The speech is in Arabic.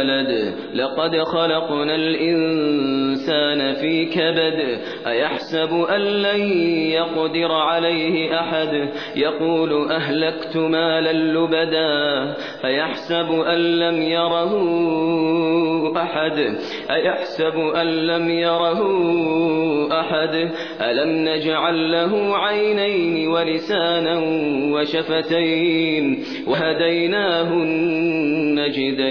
ولد. لقد خلقنا الإنسان في كبد. أيحسب أن لن يقدر عليه أحد؟ يقول أهلكت مالا لبدا. أيحسب أن لم يره أحد؟ أيحسب أن لم يره أحد؟ ألم نجعل له عينين ولسانا وشفتين وهديناه النجدين؟